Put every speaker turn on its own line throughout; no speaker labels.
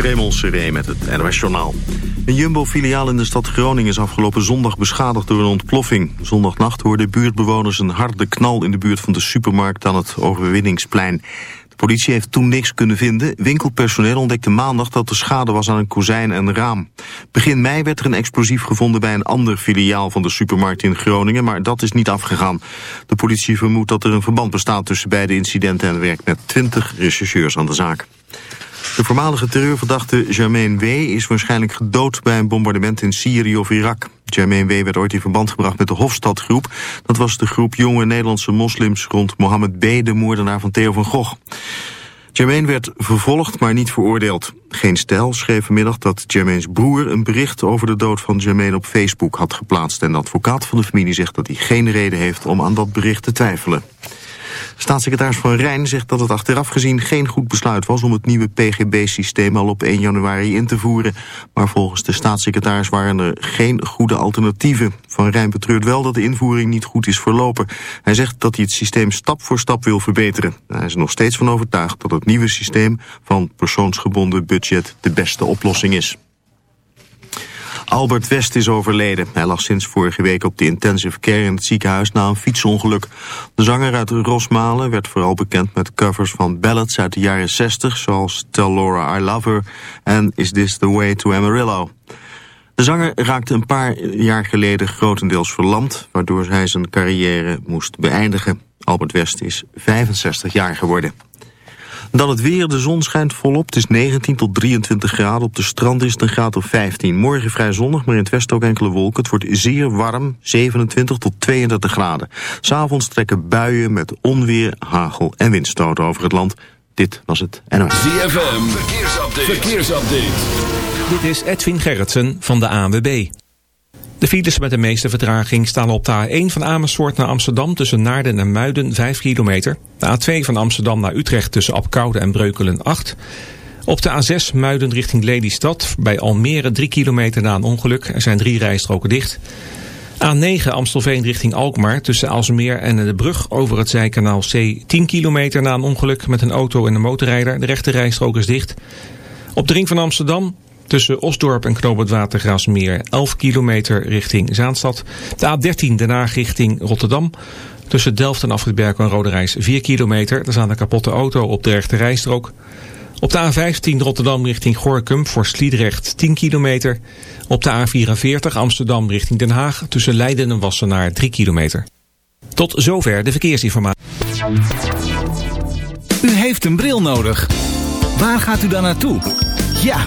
Raymond Seré met het NOS Journaal. Een Jumbo-filiaal in de stad Groningen is afgelopen zondag beschadigd door een ontploffing. Zondagnacht hoorden buurtbewoners een harde knal in de buurt van de supermarkt aan het Overwinningsplein. De politie heeft toen niks kunnen vinden. Winkelpersoneel ontdekte maandag dat de schade was aan een kozijn en raam. Begin mei werd er een explosief gevonden bij een ander filiaal van de supermarkt in Groningen, maar dat is niet afgegaan. De politie vermoedt dat er een verband bestaat tussen beide incidenten en werkt met 20 rechercheurs aan de zaak. De voormalige terreurverdachte Jermaine W. is waarschijnlijk gedood bij een bombardement in Syrië of Irak. Jermaine W. werd ooit in verband gebracht met de Hofstadgroep. Dat was de groep jonge Nederlandse moslims rond Mohammed B., de moordenaar van Theo van Gogh. Jermaine werd vervolgd, maar niet veroordeeld. Geen Stijl schreef vanmiddag dat Jermaine's broer een bericht over de dood van Jermaine op Facebook had geplaatst. En de advocaat van de familie zegt dat hij geen reden heeft om aan dat bericht te twijfelen. Staatssecretaris Van Rijn zegt dat het achteraf gezien geen goed besluit was om het nieuwe PGB-systeem al op 1 januari in te voeren. Maar volgens de staatssecretaris waren er geen goede alternatieven. Van Rijn betreurt wel dat de invoering niet goed is verlopen. Hij zegt dat hij het systeem stap voor stap wil verbeteren. Hij is er nog steeds van overtuigd dat het nieuwe systeem van persoonsgebonden budget de beste oplossing is. Albert West is overleden. Hij lag sinds vorige week op de intensive care in het ziekenhuis na een fietsongeluk. De zanger uit Rosmalen werd vooral bekend met covers van ballads uit de jaren 60... zoals Tell Laura I Love Her en Is This The Way To Amarillo. De zanger raakte een paar jaar geleden grotendeels verlamd... waardoor hij zijn carrière moest beëindigen. Albert West is 65 jaar geworden. Dan het weer, de zon schijnt volop. Het is 19 tot 23 graden. Op de strand is het een graad of 15. Morgen vrij zonnig, maar in het westen ook enkele wolken. Het wordt zeer warm, 27 tot 32 graden. S'avonds trekken buien met onweer, hagel en windstoten over het land. Dit was het NOS.
ZFM, verkeersupdate. verkeersupdate.
Dit is Edwin Gerritsen van de ANWB. De files met de meeste vertraging staan op de A1 van Amersfoort naar Amsterdam tussen Naarden en Muiden 5 kilometer. De A2 van Amsterdam naar Utrecht tussen Apkoude en Breukelen 8. Op de A6 Muiden richting Lelystad bij Almere 3 kilometer na een ongeluk. Er zijn drie rijstroken dicht. A9 Amstelveen richting Alkmaar tussen Alsmeer en de brug over het zijkanaal C 10 kilometer na een ongeluk met een auto en een motorrijder. De rechte rijstrook is dicht. Op de ring van Amsterdam Tussen Osdorp en Watergraasmeer 11 kilometer richting Zaanstad. De A13 daarna richting Rotterdam. Tussen Delft en Afritberg en Rode Reis 4 kilometer. Er staat een kapotte auto op de rechte rijstrook. Op de A15 Rotterdam richting Gorkum voor Sliedrecht 10 kilometer. Op de A44 Amsterdam richting Den Haag tussen Leiden en Wassenaar 3 kilometer. Tot zover de verkeersinformatie.
U heeft een bril nodig. Waar gaat u dan naartoe? Ja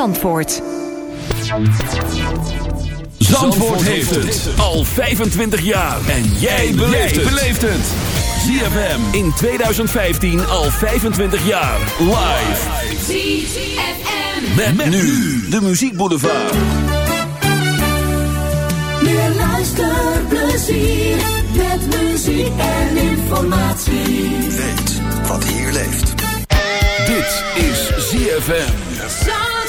Zandvoort. Zandvoort
heeft het al 25 jaar. En jij beleeft het. ZFM in 2015 al 25 jaar. Live. ZFM. Met, met nu de Muziek Boulevard.
Meer luisterplezier. Met muziek en informatie.
Weet wat hier leeft.
Dit is ZFM.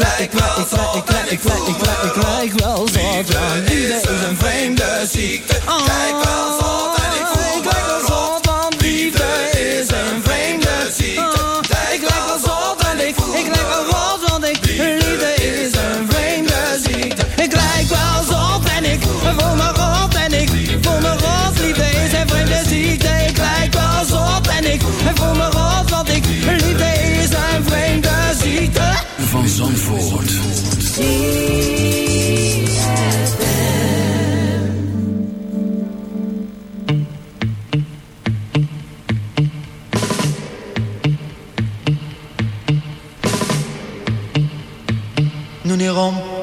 Lijk wel zot en ik voel ik lijk wel zot. Liefde is een vreemde ziekte. Kijk wel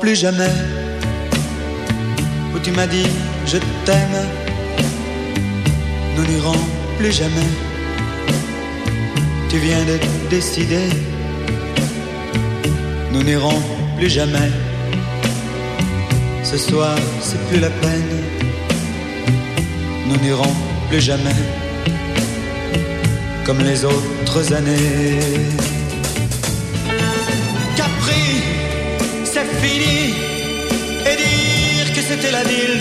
plus jamais où tu m'as dit je t'aime. Nous n'irons plus jamais. Tu viens de décider. Nous n'irons plus jamais. Ce soir, c'est plus la peine. Nous n'irons plus jamais comme les autres années.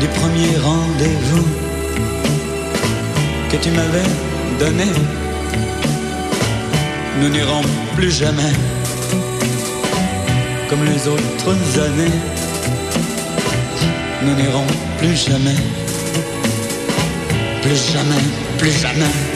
du premier rendez-vous que tu m'avais donné. Nous n'irons plus jamais comme les autres années. Nous n'irons plus jamais, plus jamais, plus jamais.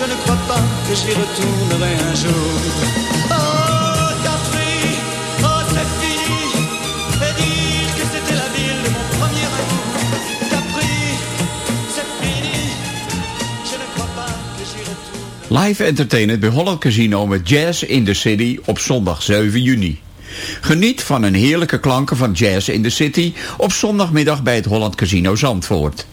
Je ne crois pas que j'y retournerai un jour. Oh, Capri, oh, c'est fini. Et dire que c'était la ville de mon premier amour. Capri, c'est fini. Je ne crois pas que j'y retournerai.
Live entertainment bij Holland Casino met Jazz in the City op zondag 7 juni. Geniet van een heerlijke klanken van Jazz in the City op zondagmiddag bij het Holland Casino Zandvoort.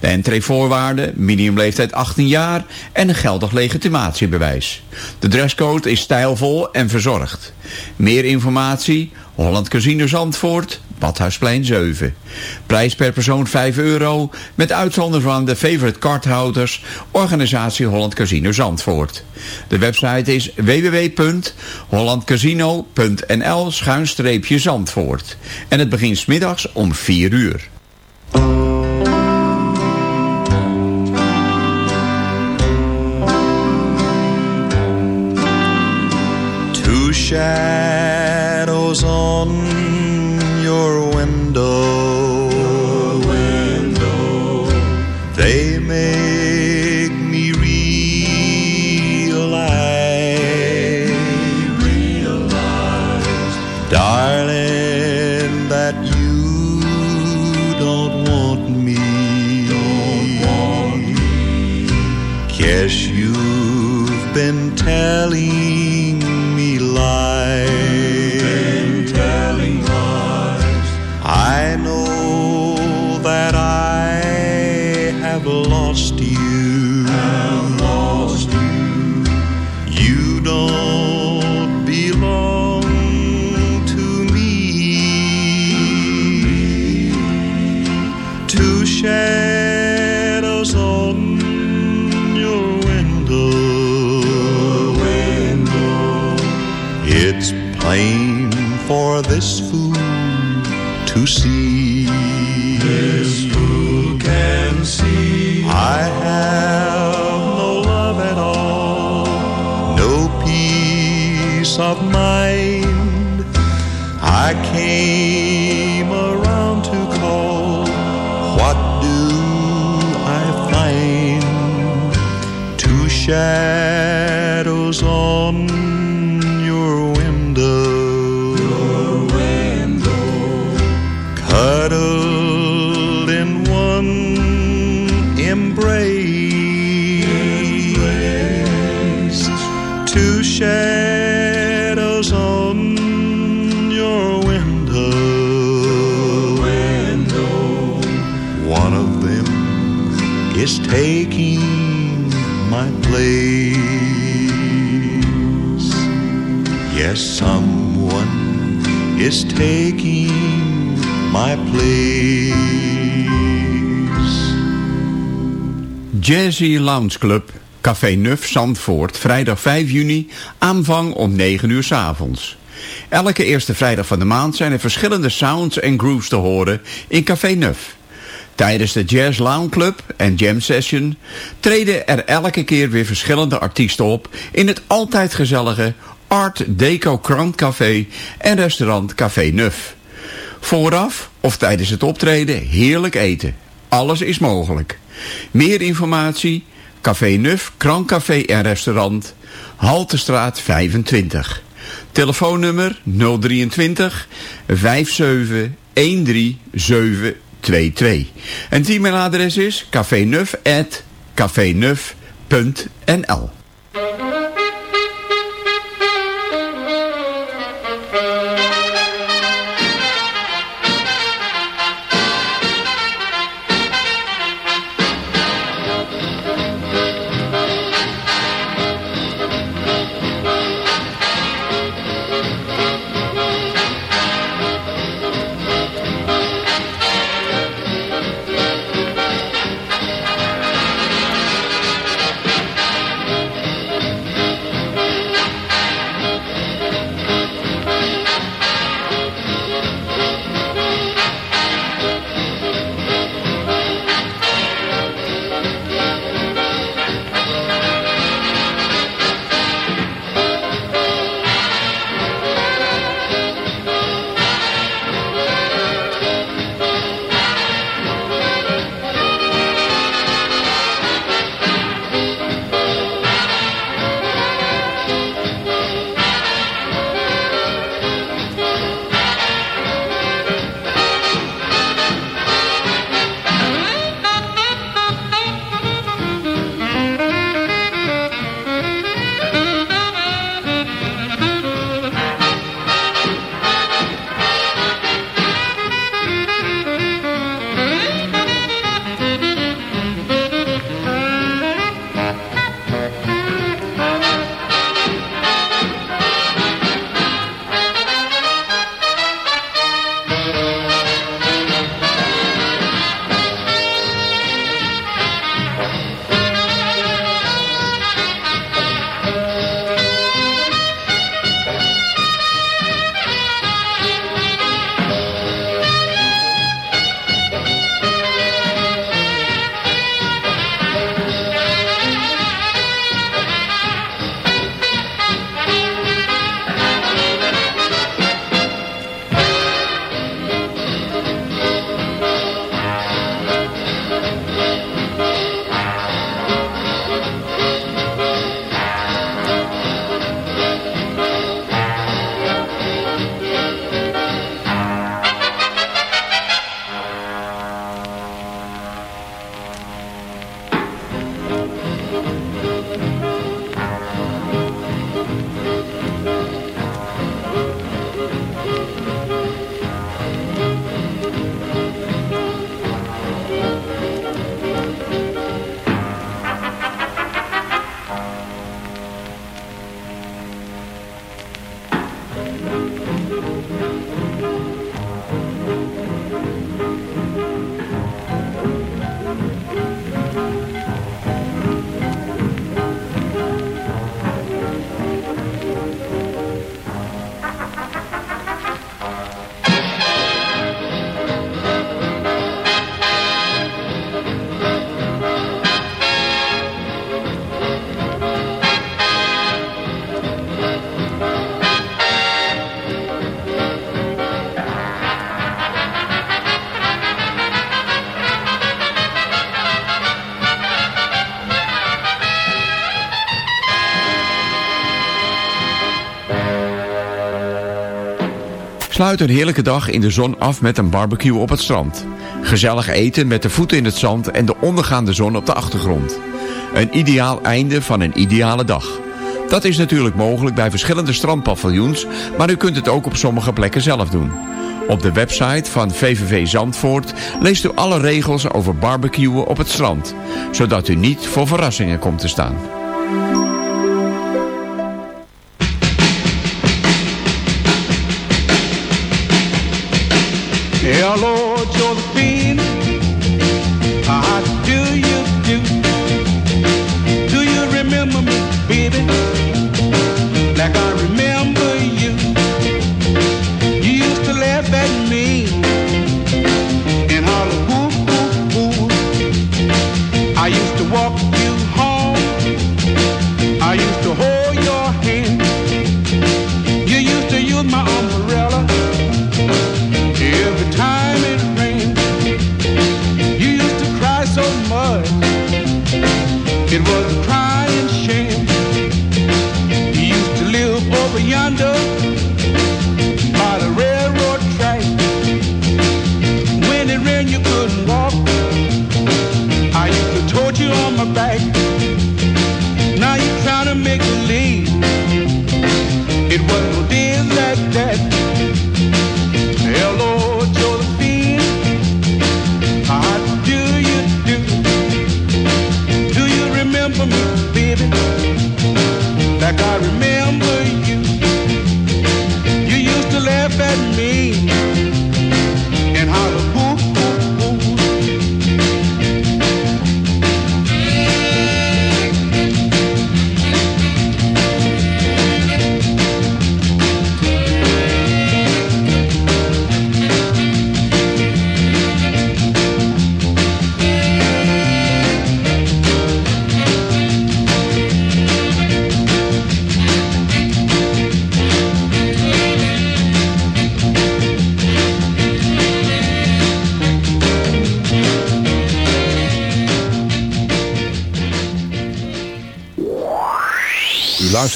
De entreevoorwaarden, minimumleeftijd 18 jaar en een geldig legitimatiebewijs. De dresscode is stijlvol en verzorgd. Meer informatie, Holland Casino Zandvoort, Badhuisplein 7. Prijs per persoon 5 euro, met uitzondering van de favorite cardhouders, organisatie Holland Casino Zandvoort. De website is www.hollandcasino.nl-zandvoort. En het begint smiddags om 4 uur.
shine.
Jazzy Lounge Club, Café Nuf Zandvoort, vrijdag 5 juni, aanvang om 9 uur s avonds. Elke eerste vrijdag van de maand zijn er verschillende sounds en grooves te horen in Café Nuf. Tijdens de Jazz Lounge Club en Jam Session treden er elke keer weer verschillende artiesten op in het altijd gezellige Art Deco Krant Café en restaurant Café Nuf. Vooraf of tijdens het optreden heerlijk eten. Alles is mogelijk. Meer informatie, Café Nuf, Krancafé en restaurant, Haltestraat 25. Telefoonnummer 023 57 13722. En e-mailadres is cafenuf@cafenuf.nl.
Sluit een heerlijke dag in de zon af met een barbecue op het strand. Gezellig eten met de voeten in het zand en de ondergaande zon op de achtergrond. Een ideaal einde van een ideale dag. Dat is natuurlijk mogelijk bij verschillende strandpaviljoens, maar u kunt het ook op sommige plekken zelf doen. Op de website van VVV Zandvoort leest u alle regels over barbecuen op het strand, zodat u niet voor verrassingen komt te staan.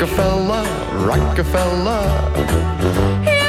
Rockefeller, Rockefeller.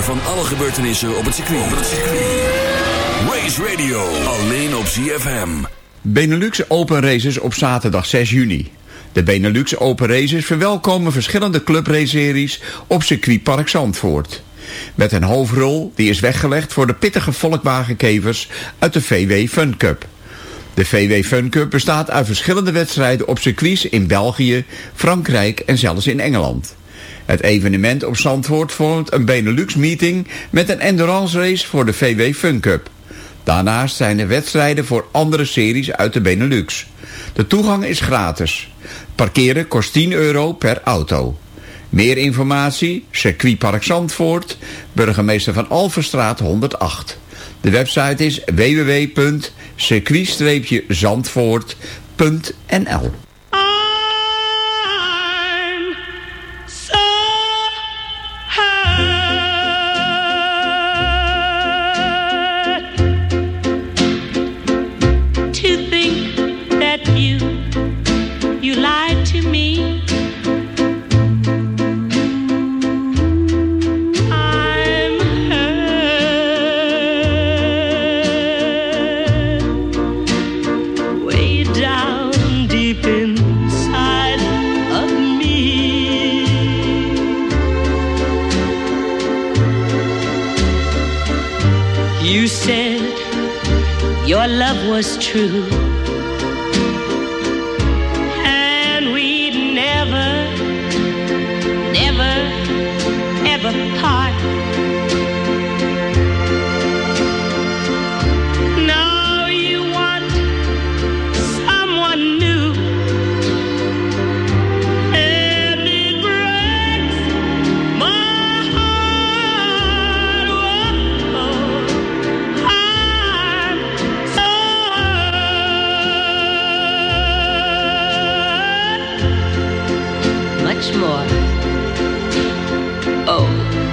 van alle gebeurtenissen op het circuit. Circuit. Race Radio, alleen op ZFM.
Benelux Open Races op zaterdag 6 juni. De Benelux Open Races verwelkomen verschillende clubraceries op circuitpark Zandvoort. Met een hoofdrol die is weggelegd voor de pittige Volkswagenkevers uit de VW Fun Cup. De VW Fun Cup bestaat uit verschillende wedstrijden op circuits in België, Frankrijk en zelfs in Engeland. Het evenement op Zandvoort vormt een Benelux meeting met een endurance race voor de VW Fun Cup. Daarnaast zijn er wedstrijden voor andere series uit de Benelux. De toegang is gratis. Parkeren kost 10 euro per auto. Meer informatie, circuitpark Zandvoort, burgemeester van Alverstraat 108. De website is www.circuit-zandvoort.nl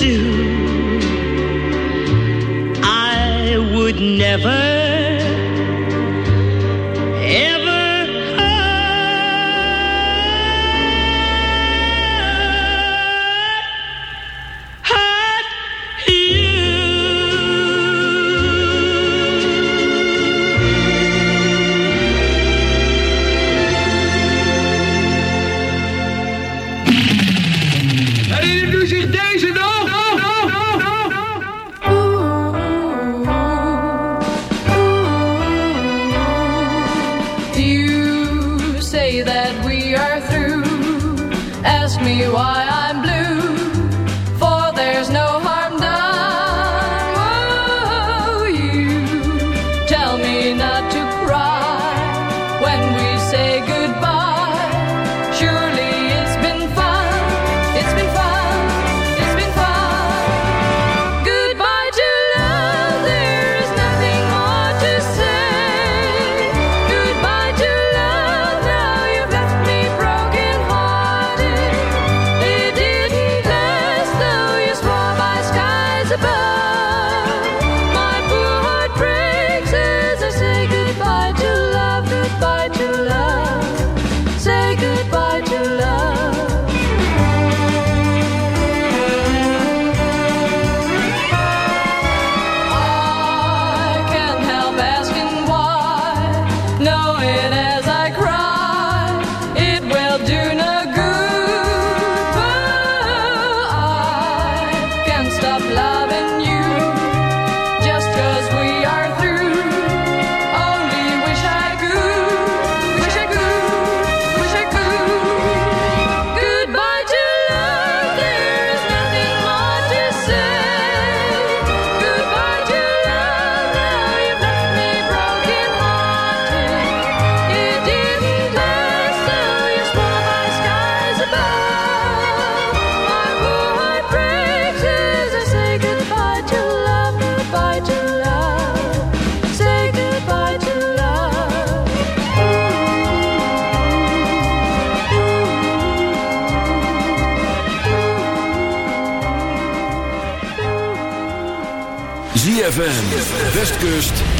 do, I would never,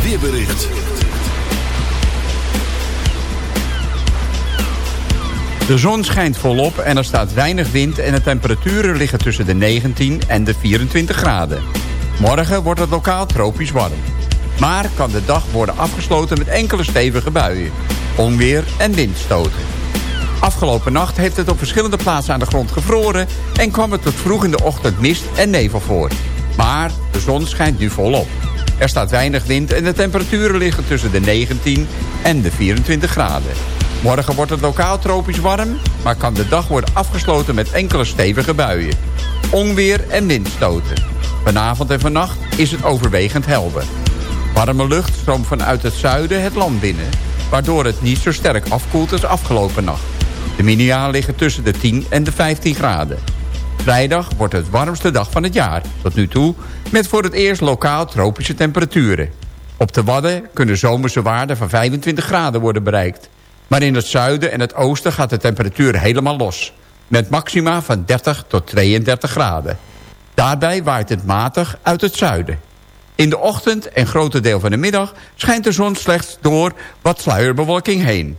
Weerbericht.
De zon schijnt volop en er staat weinig wind... en de temperaturen liggen tussen de 19 en de 24 graden. Morgen wordt het lokaal tropisch warm. Maar kan de dag worden afgesloten met enkele stevige buien. Onweer en windstoten. Afgelopen nacht heeft het op verschillende plaatsen aan de grond gevroren... en kwam het tot vroeg in de ochtend mist en nevel voor. Maar de zon schijnt nu volop. Er staat weinig wind en de temperaturen liggen tussen de 19 en de 24 graden. Morgen wordt het lokaal tropisch warm, maar kan de dag worden afgesloten met enkele stevige buien. Onweer en windstoten. Vanavond en vannacht is het overwegend helder. Warme lucht stroomt vanuit het zuiden het land binnen... waardoor het niet zo sterk afkoelt als afgelopen nacht. De minima liggen tussen de 10 en de 15 graden. Vrijdag wordt het warmste dag van het jaar, tot nu toe... met voor het eerst lokaal tropische temperaturen. Op de Wadden kunnen zomerse waarden van 25 graden worden bereikt. Maar in het zuiden en het oosten gaat de temperatuur helemaal los. Met maxima van 30 tot 32 graden. Daarbij waait het matig uit het zuiden. In de ochtend en grote deel van de middag schijnt de zon slechts door wat sluierbewolking heen.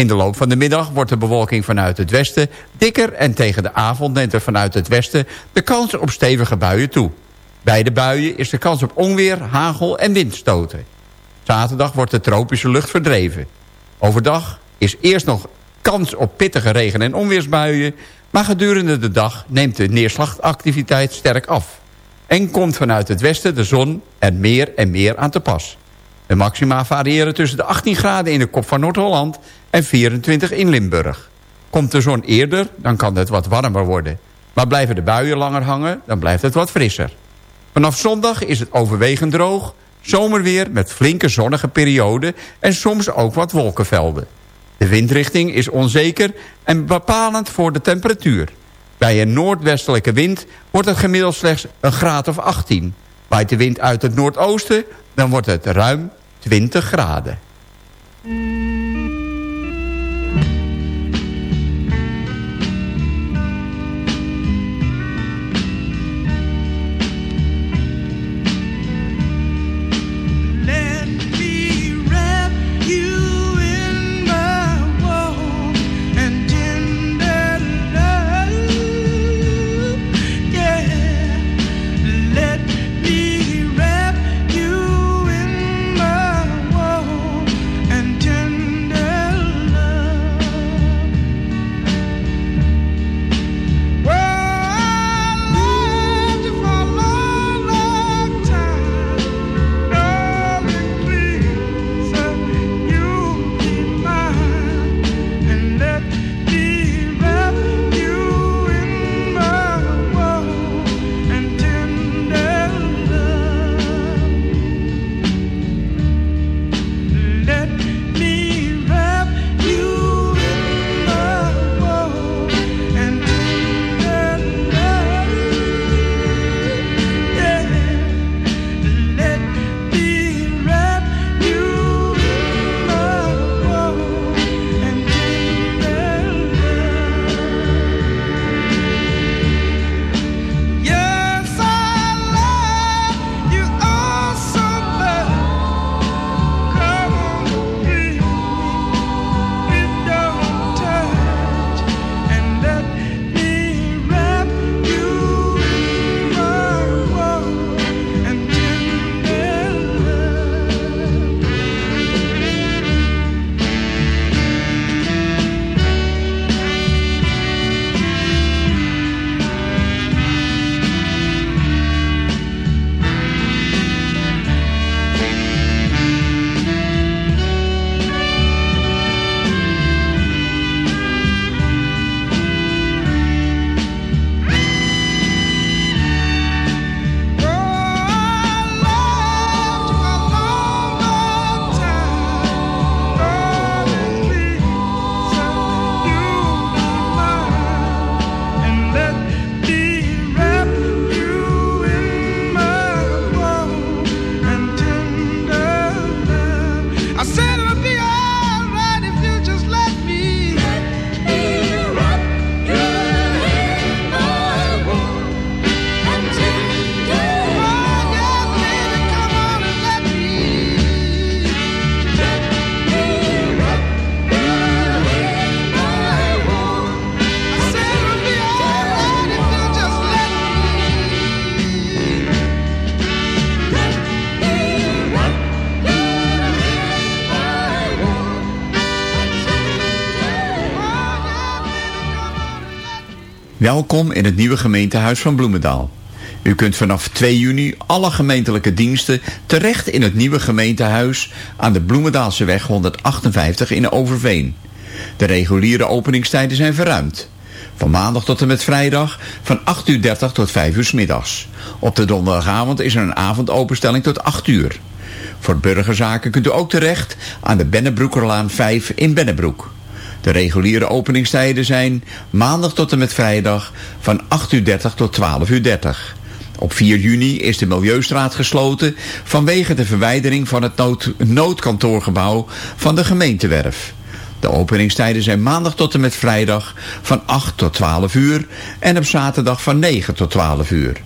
In de loop van de middag wordt de bewolking vanuit het westen dikker... en tegen de avond neemt er vanuit het westen de kans op stevige buien toe. Bij de buien is de kans op onweer, hagel en windstoten. Zaterdag wordt de tropische lucht verdreven. Overdag is eerst nog kans op pittige regen- en onweersbuien... maar gedurende de dag neemt de neerslagactiviteit sterk af. En komt vanuit het westen de zon er meer en meer aan te pas. De maxima variëren tussen de 18 graden in de kop van Noord-Holland... en 24 in Limburg. Komt de zon eerder, dan kan het wat warmer worden. Maar blijven de buien langer hangen, dan blijft het wat frisser. Vanaf zondag is het overwegend droog... zomerweer met flinke zonnige perioden... en soms ook wat wolkenvelden. De windrichting is onzeker en bepalend voor de temperatuur. Bij een noordwestelijke wind wordt het gemiddeld slechts een graad of 18. Waait de wind uit het noordoosten, dan wordt het ruim 20 graden.
Welkom in het nieuwe gemeentehuis van Bloemendaal. U kunt vanaf 2 juni alle gemeentelijke diensten terecht in het nieuwe gemeentehuis aan de Bloemendaalseweg 158 in Overveen. De reguliere openingstijden zijn verruimd. Van maandag tot en met vrijdag van 8.30 uur tot 5 uur middags. Op de donderdagavond is er een avondopenstelling tot 8 uur. Voor burgerzaken kunt u ook terecht aan de Bennebroekerlaan 5 in Bennebroek. De reguliere openingstijden zijn maandag tot en met vrijdag van 8.30 uur tot 12.30 uur. Op 4 juni is de Milieustraat gesloten vanwege de verwijdering van het nood noodkantoorgebouw van de gemeentewerf. De openingstijden zijn maandag tot en met vrijdag van 8 tot 12 uur en op zaterdag van 9 tot 12 uur.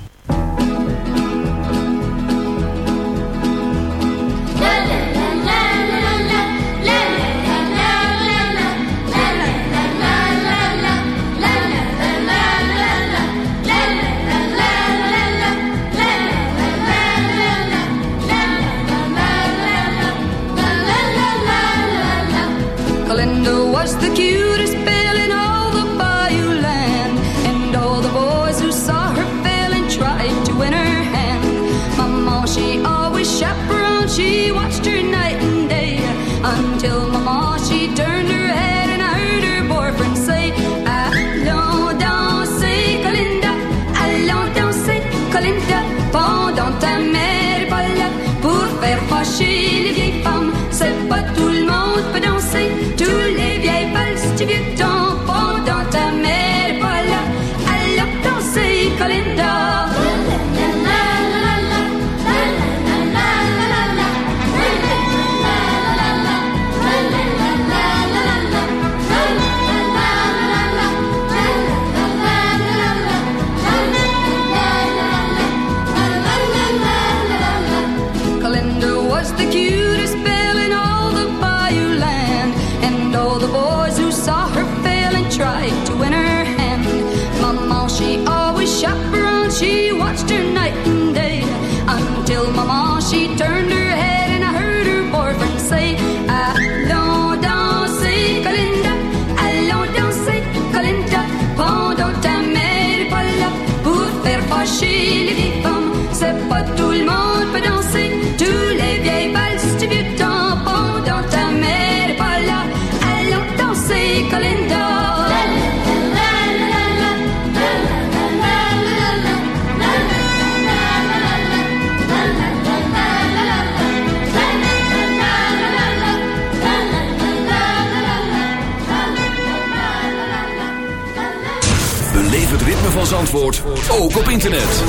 Zandvoort, ook op internet.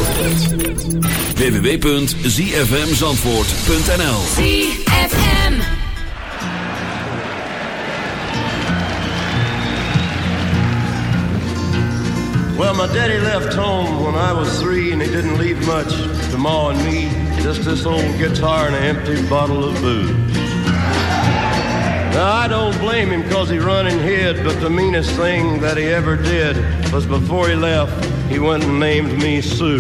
www.zfmzandvoort.nl
ZFM.
Well, my daddy left home when I was three, and he didn't leave much to Ma and me. Just this old guitar and an empty bottle of booze. Now, I don't blame him because he run and hid, but the meanest thing that he ever did was before he left, he went and named me Sue.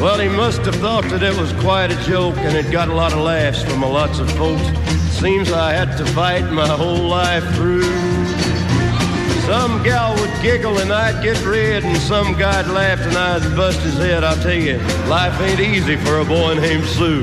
Well, he must have thought that it was quite a joke, and it got a lot of laughs from a lots of folks. Seems I had to fight my whole life through. Some gal would giggle and I'd get red, and some guy'd laugh and I'd bust his head. I'll tell you, life ain't easy for a boy named Sue.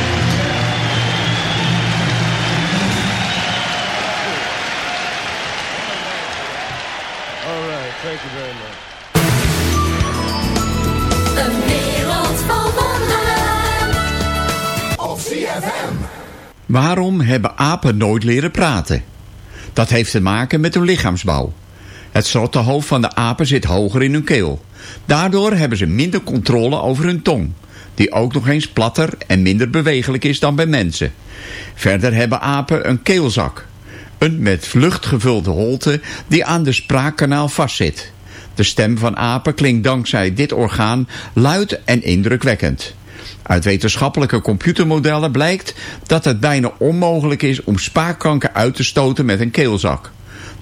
Waarom hebben apen nooit leren praten? Dat heeft te maken met hun lichaamsbouw. Het slottenhoofd van de apen zit hoger in hun keel. Daardoor hebben ze minder controle over hun tong, die ook nog eens platter en minder bewegelijk is dan bij mensen. Verder hebben apen een keelzak, een met lucht gevulde holte die aan de spraakkanaal vastzit. De stem van apen klinkt dankzij dit orgaan luid en indrukwekkend. Uit wetenschappelijke computermodellen blijkt dat het bijna onmogelijk is om spaakkanker uit te stoten met een keelzak.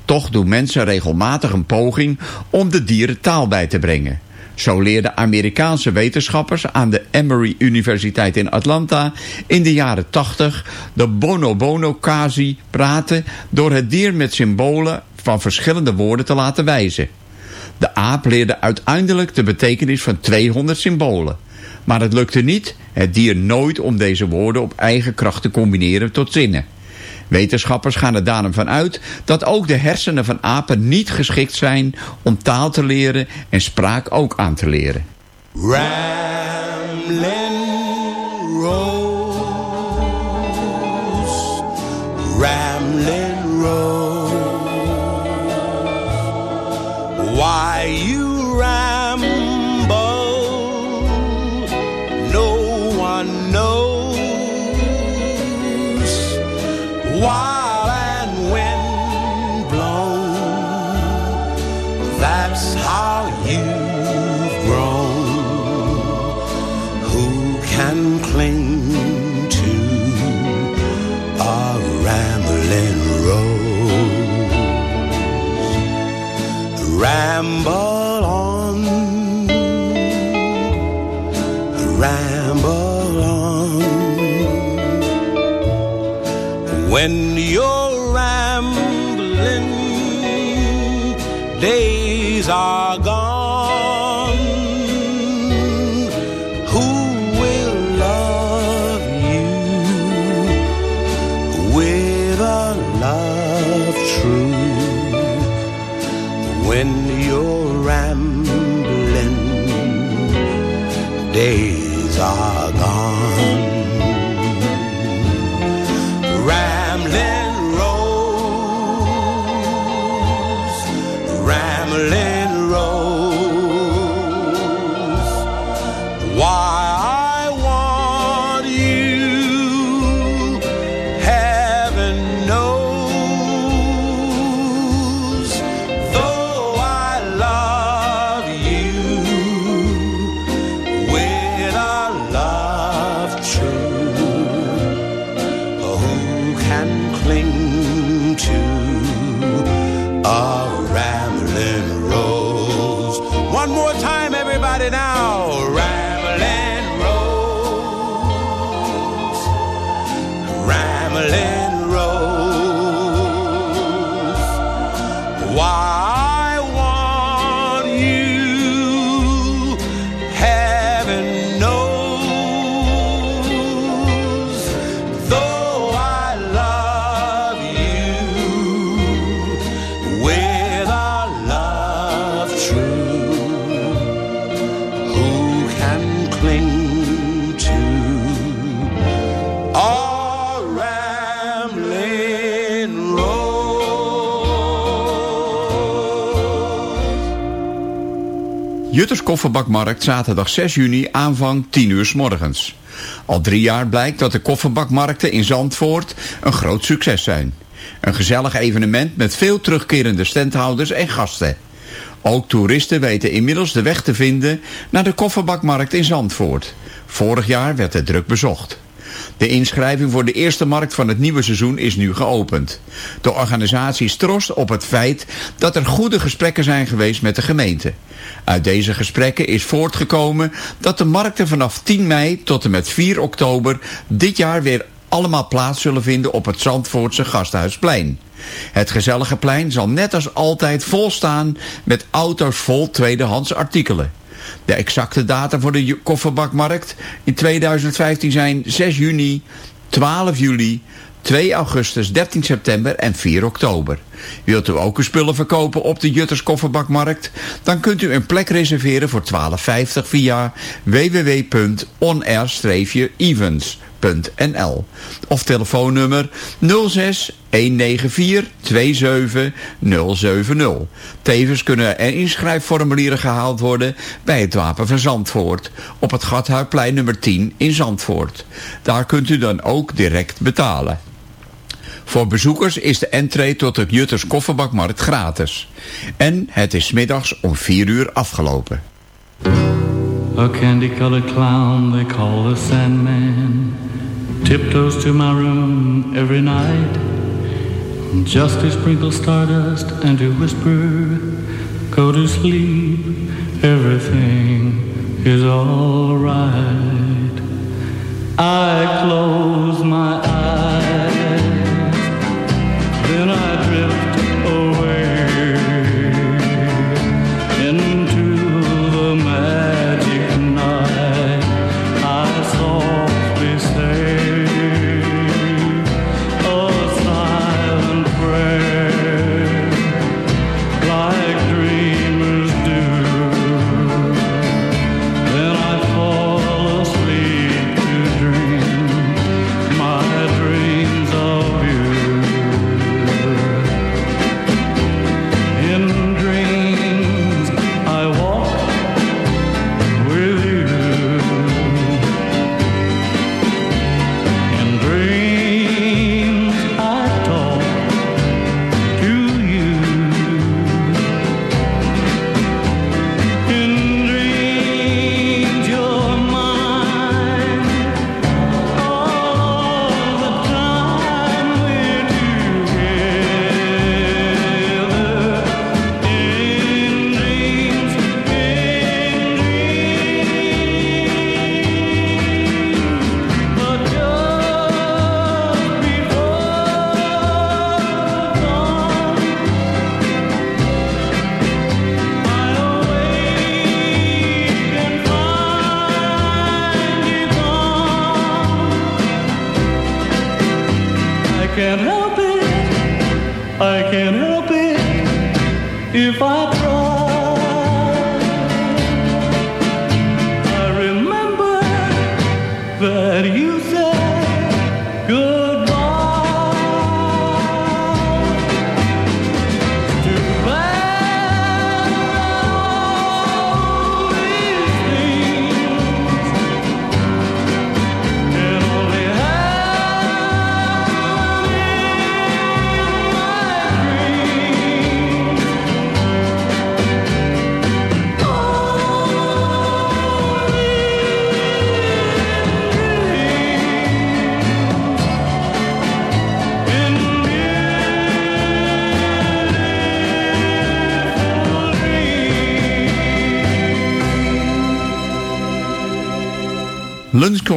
Toch doen mensen regelmatig een poging om de dieren taal bij te brengen. Zo leerden Amerikaanse wetenschappers aan de Emory Universiteit in Atlanta in de jaren 80 de bonobono-kazi praten door het dier met symbolen van verschillende woorden te laten wijzen. De aap leerde uiteindelijk de betekenis van 200 symbolen. Maar het lukte niet het dier nooit om deze woorden op eigen kracht te combineren tot zinnen. Wetenschappers gaan er daarom van uit dat ook de hersenen van apen niet geschikt zijn om taal te leren en spraak ook aan te leren.
Ramblin' One more time, everybody now.
Jutters Kofferbakmarkt zaterdag 6 juni aanvang 10 uur s morgens. Al drie jaar blijkt dat de kofferbakmarkten in Zandvoort een groot succes zijn. Een gezellig evenement met veel terugkerende standhouders en gasten. Ook toeristen weten inmiddels de weg te vinden naar de kofferbakmarkt in Zandvoort. Vorig jaar werd het druk bezocht. De inschrijving voor de eerste markt van het nieuwe seizoen is nu geopend. De organisatie trost op het feit dat er goede gesprekken zijn geweest met de gemeente. Uit deze gesprekken is voortgekomen dat de markten vanaf 10 mei tot en met 4 oktober dit jaar weer allemaal plaats zullen vinden op het Zandvoortse Gasthuisplein. Het gezellige plein zal net als altijd vol staan met auto's vol tweedehands artikelen. De exacte data voor de kofferbakmarkt in 2015 zijn 6 juni, 12 juli, 2 augustus, 13 september en 4 oktober. Wilt u ook uw spullen verkopen op de Jutters Kofferbakmarkt? Dan kunt u een plek reserveren voor 12,50 via of telefoonnummer 06 194 27 070. Tevens kunnen er inschrijfformulieren gehaald worden bij het Wapen van Zandvoort op het Gathuisplein nummer 10 in Zandvoort. Daar kunt u dan ook direct betalen. Voor bezoekers is de entree tot de Jutters Kofferbakmarkt gratis. En het is middags om 4 uur afgelopen.
A candy-colored clown they call the Sandman. Tiptoes to my room every night. Just to sprinkle stardust and to whisper, "Go to sleep, everything is all right." I close my eyes,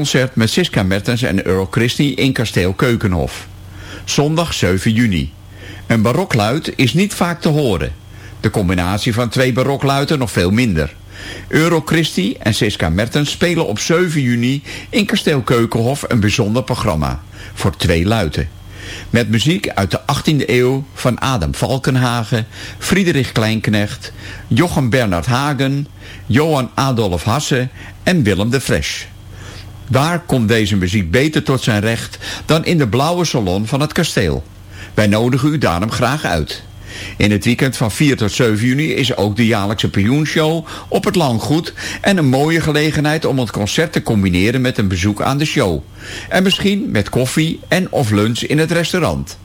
Lunchconcert met Siska Mertens en Earl in Kasteel Keukenhof. Zondag 7 juni. Een barokluid is niet vaak te horen. De combinatie van twee barokluiden nog veel minder. Euro Christie en Siska Mertens spelen op 7 juni in Kasteel Keukenhof een bijzonder programma. Voor twee luiten. Met muziek uit de 18e eeuw van Adam Valkenhagen, Friedrich Kleinknecht, Jochem Bernard Hagen, Johan Adolf Hasse en Willem de Fresch. Waar komt deze muziek beter tot zijn recht dan in de blauwe salon van het kasteel? Wij nodigen u daarom graag uit. In het weekend van 4 tot 7 juni is ook de jaarlijkse Pioenshow op het Langgoed en een mooie gelegenheid om het concert te combineren met een bezoek aan de show. En misschien met koffie en of lunch in het restaurant.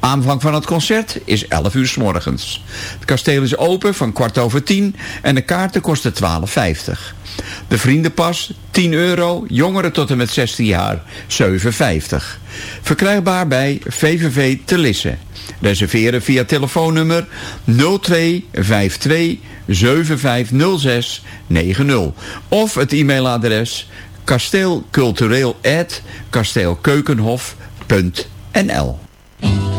Aanvang van het concert is 11 uur s morgens. Het kasteel is open van kwart over 10 en de kaarten kosten 12,50. De vriendenpas 10 euro, jongeren tot en met 16 jaar 7,50. Verkrijgbaar bij VVV te Lisse. Reserveren via telefoonnummer 0252 7506 90 of het e-mailadres kasteelcultureel
Thank you.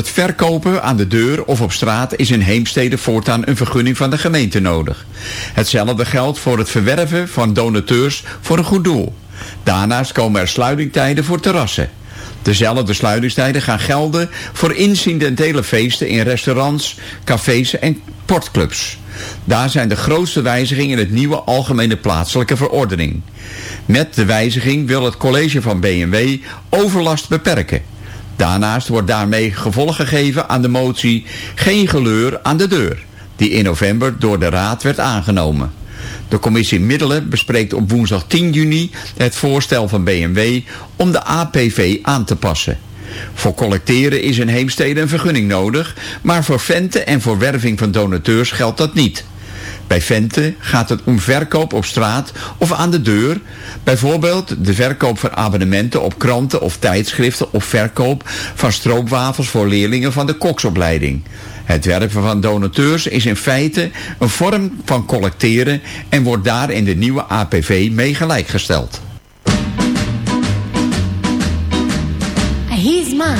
Het verkopen aan de deur of op straat is in Heemstede voortaan een vergunning van de gemeente nodig. Hetzelfde geldt voor het verwerven van donateurs voor een goed doel. Daarnaast komen er sluitingtijden voor terrassen. Dezelfde sluitingstijden gaan gelden voor incidentele feesten in restaurants, cafés en portclubs. Daar zijn de grootste wijzigingen in het nieuwe algemene plaatselijke verordening. Met de wijziging wil het college van BMW overlast beperken. Daarnaast wordt daarmee gevolg gegeven aan de motie Geen geleur aan de deur, die in november door de Raad werd aangenomen. De commissie Middelen bespreekt op woensdag 10 juni het voorstel van BMW om de APV aan te passen. Voor collecteren is in Heemstede een vergunning nodig, maar voor venten en voor werving van donateurs geldt dat niet. Bij venten gaat het om verkoop op straat of aan de deur. Bijvoorbeeld de verkoop van abonnementen op kranten of tijdschriften of verkoop van stroopwafels voor leerlingen van de koksopleiding. Het werven van donateurs is in feite een vorm van collecteren en wordt daar in de nieuwe APV mee gelijkgesteld.
He's mine.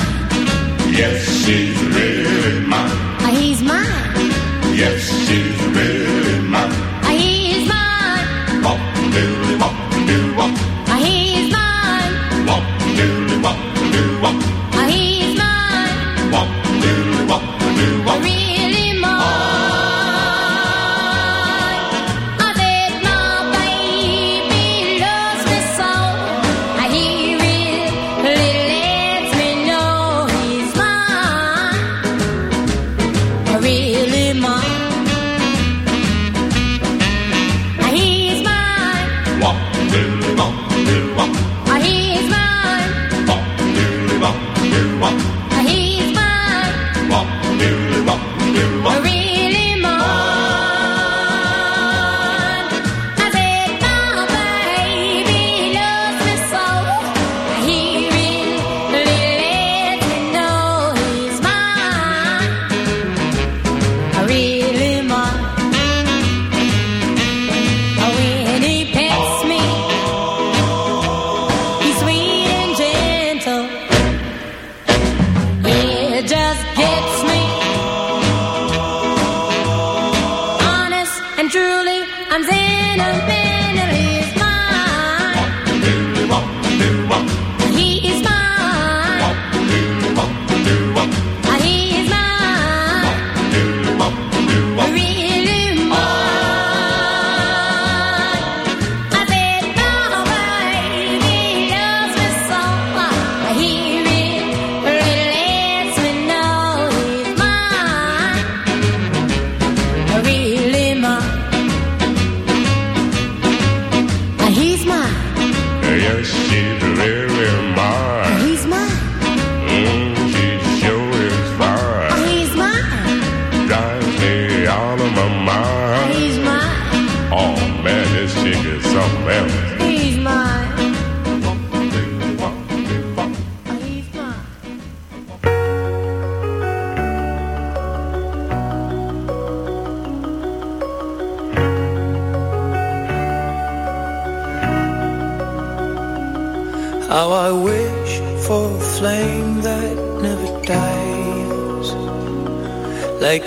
Yes, she's really mine.
He's mine.
Yes,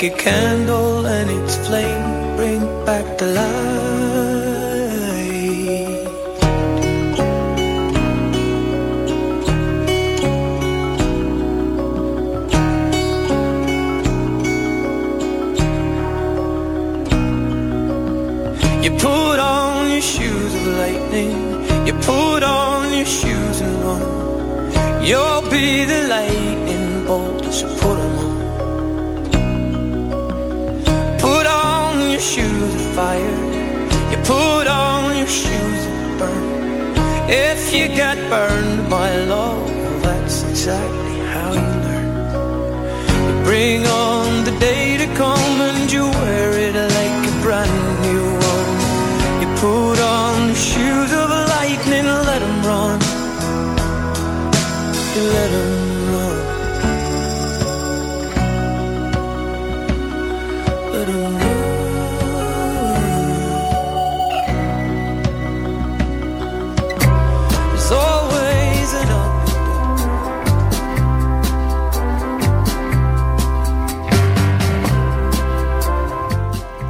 it
can. Shoes of fire. You put on your shoes and burn. If you get burned by love, that's exactly how you learn. You bring on the day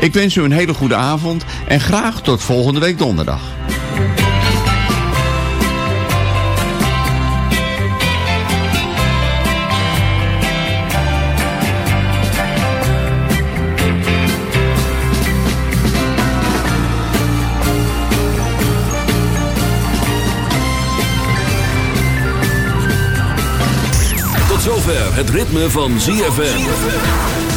Ik wens u een hele goede avond en graag tot volgende week donderdag.
Tot zover het ritme van ZFM.